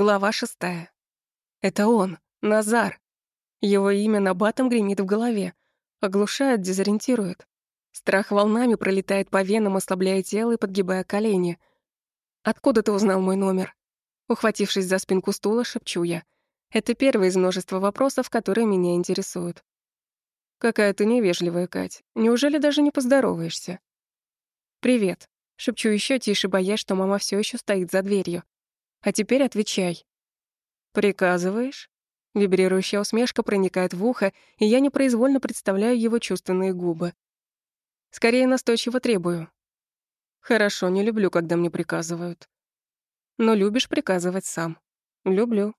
Глава шестая. Это он, Назар. Его имя на батом гремит в голове. Оглушает, дезориентирует. Страх волнами пролетает по венам, ослабляя тело и подгибая колени. «Откуда ты узнал мой номер?» Ухватившись за спинку стула, шепчу я. Это первый из множества вопросов, которые меня интересуют. «Какая ты невежливая, Кать. Неужели даже не поздороваешься?» «Привет», — шепчу еще тише, боясь, что мама все еще стоит за дверью. А теперь отвечай. Приказываешь? Вибрирующая усмешка проникает в ухо, и я непроизвольно представляю его чувственные губы. Скорее настойчиво требую. Хорошо, не люблю, когда мне приказывают. Но любишь приказывать сам. Люблю.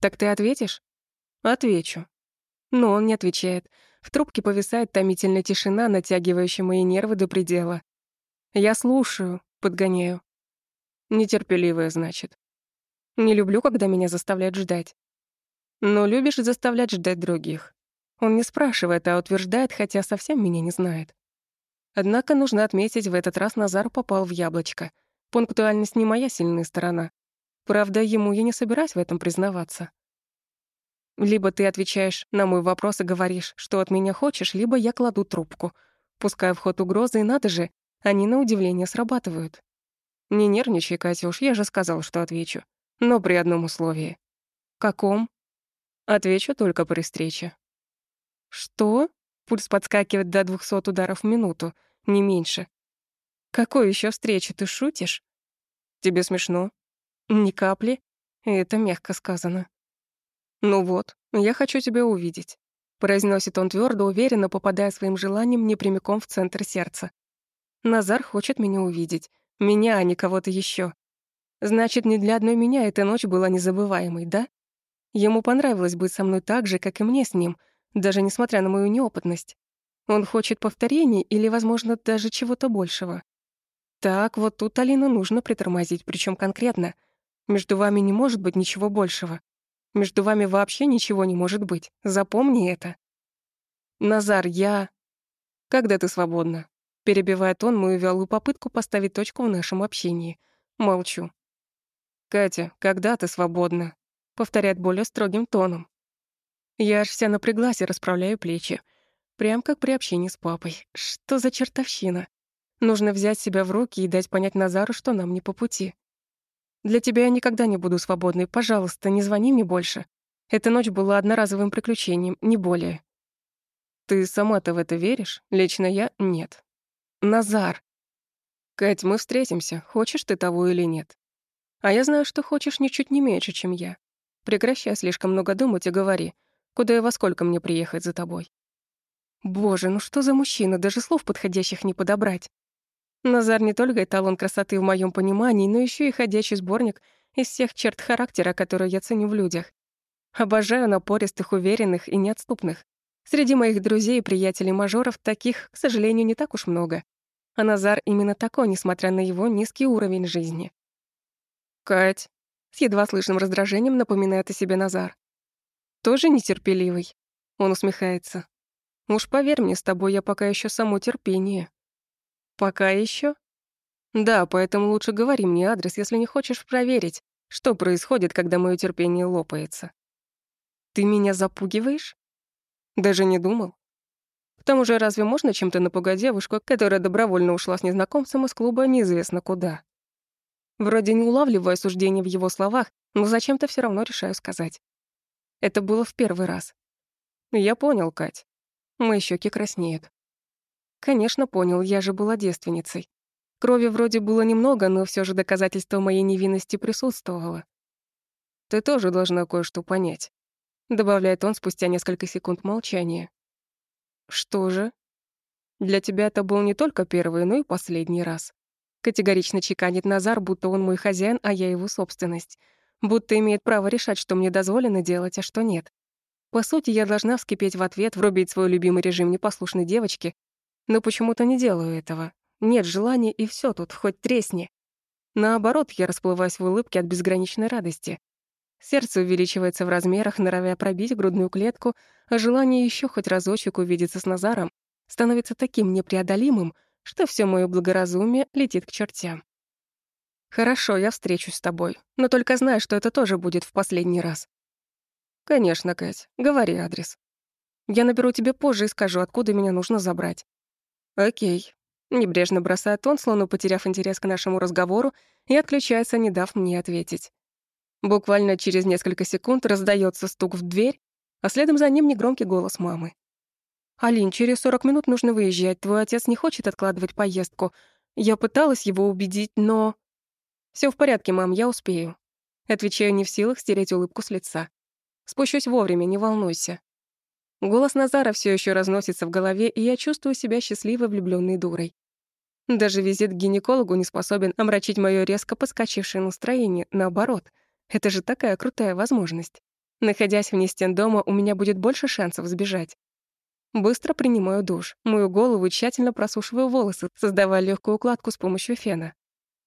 Так ты ответишь? Отвечу. Но он не отвечает. В трубке повисает томительная тишина, натягивающая мои нервы до предела. Я слушаю, подгоняю. Нетерпеливая, значит. Не люблю, когда меня заставляют ждать. Но любишь заставлять ждать других. Он не спрашивает, а утверждает, хотя совсем меня не знает. Однако нужно отметить, в этот раз Назар попал в яблочко. Пунктуальность не моя сильная сторона. Правда, ему я не собираюсь в этом признаваться. Либо ты отвечаешь на мой вопрос и говоришь, что от меня хочешь, либо я кладу трубку. Пускаю в ход угрозы, и надо же, они на удивление срабатывают. Не нервничай, Катюш, я же сказал, что отвечу но при одном условии. Каком? Отвечу только при встрече. Что? Пульс подскакивает до 200 ударов в минуту, не меньше. Какой еще встречи, ты шутишь? Тебе смешно? Ни капли. Это мягко сказано. Ну вот, я хочу тебя увидеть. Произносит он твердо, уверенно, попадая своим желанием не прямиком в центр сердца. Назар хочет меня увидеть. Меня, а не кого-то еще. Значит, не для одной меня эта ночь была незабываемой, да? Ему понравилось быть со мной так же, как и мне с ним, даже несмотря на мою неопытность. Он хочет повторений или, возможно, даже чего-то большего. Так, вот тут Алина нужно притормозить, причем конкретно. Между вами не может быть ничего большего. Между вами вообще ничего не может быть. Запомни это. Назар, я... Когда ты свободна? Перебивает он мою вялую попытку поставить точку в нашем общении. Молчу. «Катя, когда ты свободна?» — повторяет более строгим тоном. Я аж вся напряглась и расправляю плечи. Прям как при общении с папой. Что за чертовщина? Нужно взять себя в руки и дать понять Назару, что нам не по пути. Для тебя я никогда не буду свободной. Пожалуйста, не звони мне больше. Эта ночь была одноразовым приключением, не более. Ты сама-то в это веришь? Лично я — нет. Назар. Кать, мы встретимся, хочешь ты того или нет. А я знаю, что хочешь ничуть не меньше, чем я. Прекращай слишком много думать и говори, куда и во сколько мне приехать за тобой. Боже, ну что за мужчина, даже слов подходящих не подобрать. Назар не только эталон красоты в моем понимании, но еще и ходячий сборник из всех черт характера, которые я ценю в людях. Обожаю напористых, уверенных и неотступных. Среди моих друзей и приятелей-мажоров таких, к сожалению, не так уж много. А Назар именно такой, несмотря на его низкий уровень жизни. «Кать», — с едва слышным раздражением напоминает о себе Назар. «Тоже нетерпеливый?» Он усмехается. «Уж поверь мне, с тобой я пока еще само терпение». «Пока еще? «Да, поэтому лучше говори мне адрес, если не хочешь проверить, что происходит, когда мое терпение лопается». «Ты меня запугиваешь?» «Даже не думал. К тому же разве можно чем-то напугать девушку, которая добровольно ушла с незнакомцем из клуба неизвестно куда?» Вроде не улавливаю осуждения в его словах, но зачем-то все равно решаю сказать. Это было в первый раз. Я понял, Кать. Мои щеки краснеют. Конечно, понял, я же была девственницей. Крови вроде было немного, но все же доказательство моей невинности присутствовало. Ты тоже должна кое-что понять, добавляет он спустя несколько секунд молчания. Что же? Для тебя это был не только первый, но и последний раз. Категорично чеканит Назар, будто он мой хозяин, а я его собственность. Будто имеет право решать, что мне дозволено делать, а что нет. По сути, я должна вскипеть в ответ, врубить свой любимый режим непослушной девочки, но почему-то не делаю этого. Нет желания, и все тут, хоть тресни. Наоборот, я расплываюсь в улыбке от безграничной радости. Сердце увеличивается в размерах, норовя пробить грудную клетку, а желание еще хоть разочек увидеться с Назаром становится таким непреодолимым, что все мое благоразумие летит к чертям. Хорошо, я встречусь с тобой, но только знай, что это тоже будет в последний раз. Конечно, Кать, говори адрес. Я наберу тебе позже и скажу, откуда меня нужно забрать. Окей. Небрежно бросает он, словно потеряв интерес к нашему разговору, и отключается, не дав мне ответить. Буквально через несколько секунд раздается стук в дверь, а следом за ним негромкий голос мамы. «Алин, через 40 минут нужно выезжать. Твой отец не хочет откладывать поездку. Я пыталась его убедить, но...» Все в порядке, мам, я успею». Отвечаю не в силах стереть улыбку с лица. Спущусь вовремя, не волнуйся. Голос Назара все еще разносится в голове, и я чувствую себя счастливой влюбленной дурой. Даже визит к гинекологу не способен омрачить мое резко подскочившее настроение. Наоборот, это же такая крутая возможность. Находясь вне стен дома, у меня будет больше шансов сбежать. Быстро принимаю душ, мою голову тщательно просушиваю волосы, создавая легкую укладку с помощью фена.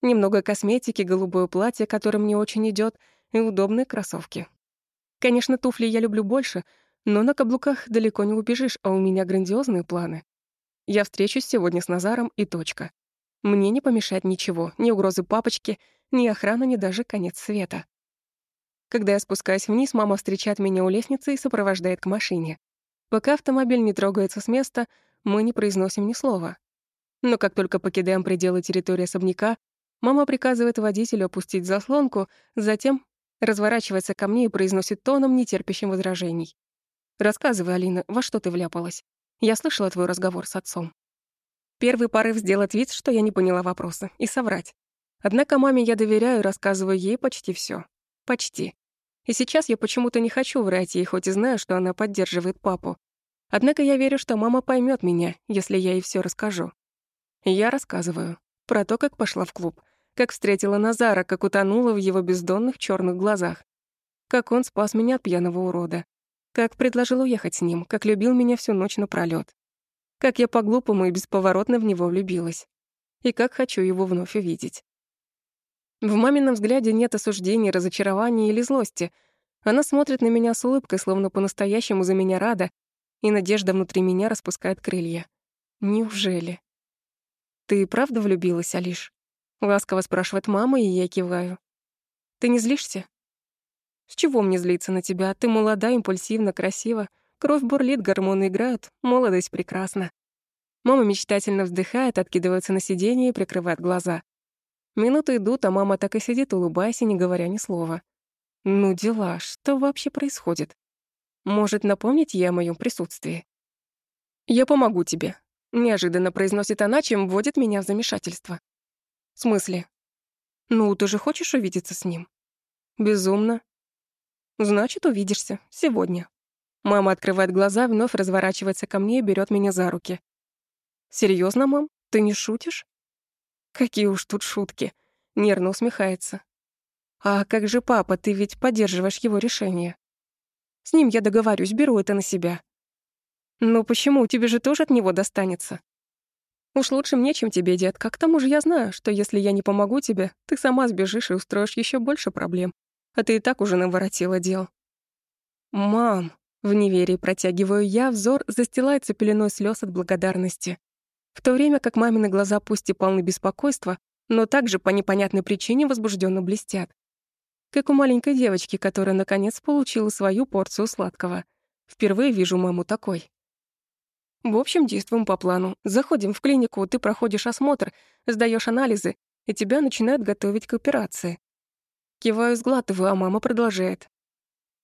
Немного косметики, голубое платье, которое мне очень идет, и удобные кроссовки. Конечно, туфли я люблю больше, но на каблуках далеко не убежишь, а у меня грандиозные планы. Я встречусь сегодня с Назаром и точка. Мне не помешает ничего, ни угрозы папочки, ни охрана, ни даже конец света. Когда я спускаюсь вниз, мама встречает меня у лестницы и сопровождает к машине. Пока автомобиль не трогается с места, мы не произносим ни слова. Но как только покидаем пределы территории особняка, мама приказывает водителю опустить заслонку, затем разворачивается ко мне и произносит тоном, нетерпящим возражений. «Рассказывай, Алина, во что ты вляпалась? Я слышала твой разговор с отцом». Первый порыв сделать вид, что я не поняла вопроса, и соврать. Однако маме я доверяю и рассказываю ей почти все. Почти. И сейчас я почему-то не хочу врать ей, хоть и знаю, что она поддерживает папу. Однако я верю, что мама поймет меня, если я ей все расскажу. я рассказываю. Про то, как пошла в клуб. Как встретила Назара, как утонула в его бездонных черных глазах. Как он спас меня от пьяного урода. Как предложил уехать с ним, как любил меня всю ночь напролёт. Как я по-глупому и бесповоротно в него влюбилась. И как хочу его вновь увидеть. В мамином взгляде нет осуждения, разочарования или злости. Она смотрит на меня с улыбкой, словно по-настоящему за меня рада, и надежда внутри меня распускает крылья. Неужели? «Ты правда влюбилась, Алиш?» Ласково спрашивает мама, и я киваю. «Ты не злишься?» «С чего мне злиться на тебя? Ты молода, импульсивна, красива. Кровь бурлит, гормоны играют. Молодость прекрасна». Мама мечтательно вздыхает, откидывается на сиденье и прикрывает глаза. Минуты идут, а мама так и сидит, улыбаясь и не говоря ни слова. Ну дела, что вообще происходит? Может, напомнить ей о моем присутствии? «Я помогу тебе», — неожиданно произносит она, чем вводит меня в замешательство. «В смысле?» «Ну, ты же хочешь увидеться с ним?» «Безумно». «Значит, увидишься. Сегодня». Мама открывает глаза, вновь разворачивается ко мне и берет меня за руки. «Серьезно, мам? Ты не шутишь?» Какие уж тут шутки. Нервно усмехается. А как же папа, ты ведь поддерживаешь его решение. С ним я договорюсь, беру это на себя. Но почему? Тебе же тоже от него достанется. Уж лучше мне, чем тебе, детка. К тому же я знаю, что если я не помогу тебе, ты сама сбежишь и устроишь еще больше проблем. А ты и так уже наворотила дел. Мам, в неверии протягиваю я, взор застилается пеленой слез от благодарности в то время как мамины глаза пусть и полны беспокойства, но также по непонятной причине возбужденно блестят. Как у маленькой девочки, которая наконец получила свою порцию сладкого. Впервые вижу маму такой. В общем, действуем по плану. Заходим в клинику, ты проходишь осмотр, сдаешь анализы, и тебя начинают готовить к операции. Киваю, сглатываю, а мама продолжает.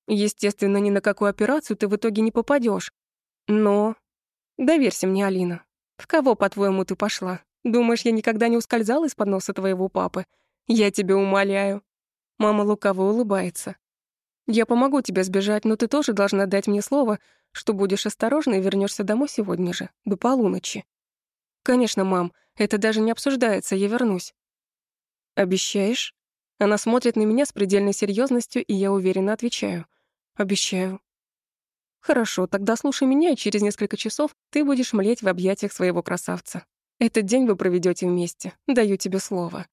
Естественно, ни на какую операцию ты в итоге не попадешь. Но... Доверься мне, Алина. В кого, по-твоему, ты пошла? Думаешь, я никогда не ускользала из-под носа твоего папы? Я тебя умоляю». Мама лукаво улыбается. «Я помогу тебе сбежать, но ты тоже должна дать мне слово, что будешь осторожна и вернешься домой сегодня же, до полуночи». «Конечно, мам, это даже не обсуждается, я вернусь». «Обещаешь?» Она смотрит на меня с предельной серьезностью, и я уверенно отвечаю. «Обещаю». Хорошо, тогда слушай меня, и через несколько часов ты будешь млеть в объятиях своего красавца. Этот день вы проведете вместе, даю тебе слово.